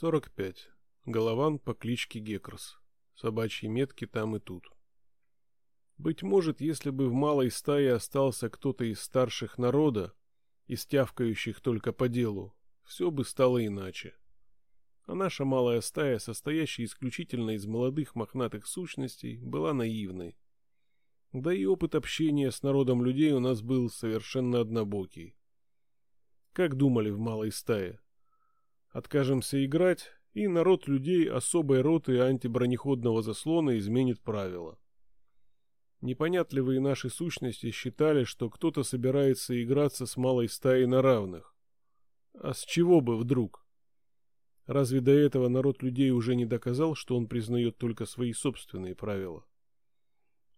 45. Голован по кличке Гекрос. Собачьи метки там и тут. Быть может, если бы в малой стае остался кто-то из старших народа, из тявкающих только по делу, все бы стало иначе. А наша малая стая, состоящая исключительно из молодых мохнатых сущностей, была наивной. Да и опыт общения с народом людей у нас был совершенно однобокий. Как думали в малой стае? Откажемся играть, и народ людей особой роты антибронеходного заслона изменит правила. Непонятливые наши сущности считали, что кто-то собирается играться с малой стаей на равных. А с чего бы вдруг? Разве до этого народ людей уже не доказал, что он признает только свои собственные правила?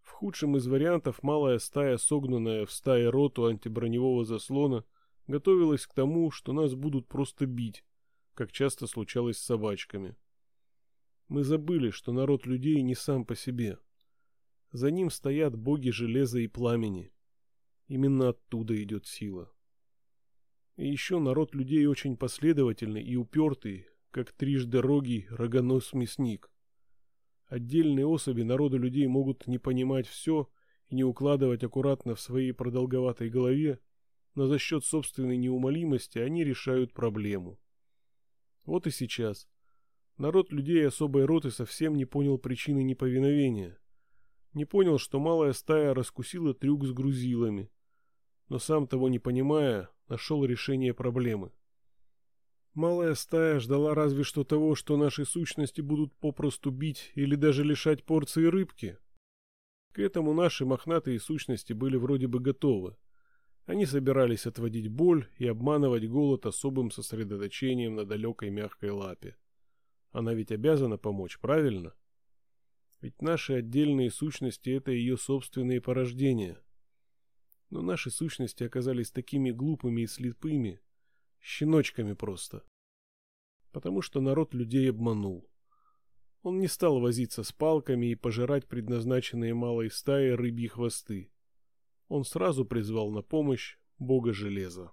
В худшем из вариантов малая стая, согнанная в стае роту антиброневого заслона, готовилась к тому, что нас будут просто бить, как часто случалось с собачками. Мы забыли, что народ людей не сам по себе – за ним стоят боги железа и пламени. Именно оттуда идет сила. И еще народ людей очень последовательный и упертый, как трижды рогий рогонос-мясник. Отдельные особи народа людей могут не понимать все и не укладывать аккуратно в своей продолговатой голове, но за счет собственной неумолимости они решают проблему. Вот и сейчас. Народ людей особой роты совсем не понял причины неповиновения не понял, что малая стая раскусила трюк с грузилами, но сам того не понимая, нашел решение проблемы. Малая стая ждала разве что того, что наши сущности будут попросту бить или даже лишать порции рыбки. К этому наши мохнатые сущности были вроде бы готовы. Они собирались отводить боль и обманывать голод особым сосредоточением на далекой мягкой лапе. Она ведь обязана помочь, правильно? Ведь наши отдельные сущности — это ее собственные порождения. Но наши сущности оказались такими глупыми и слепыми, щеночками просто. Потому что народ людей обманул. Он не стал возиться с палками и пожирать предназначенные малой стаи рыбьи хвосты. Он сразу призвал на помощь бога железа.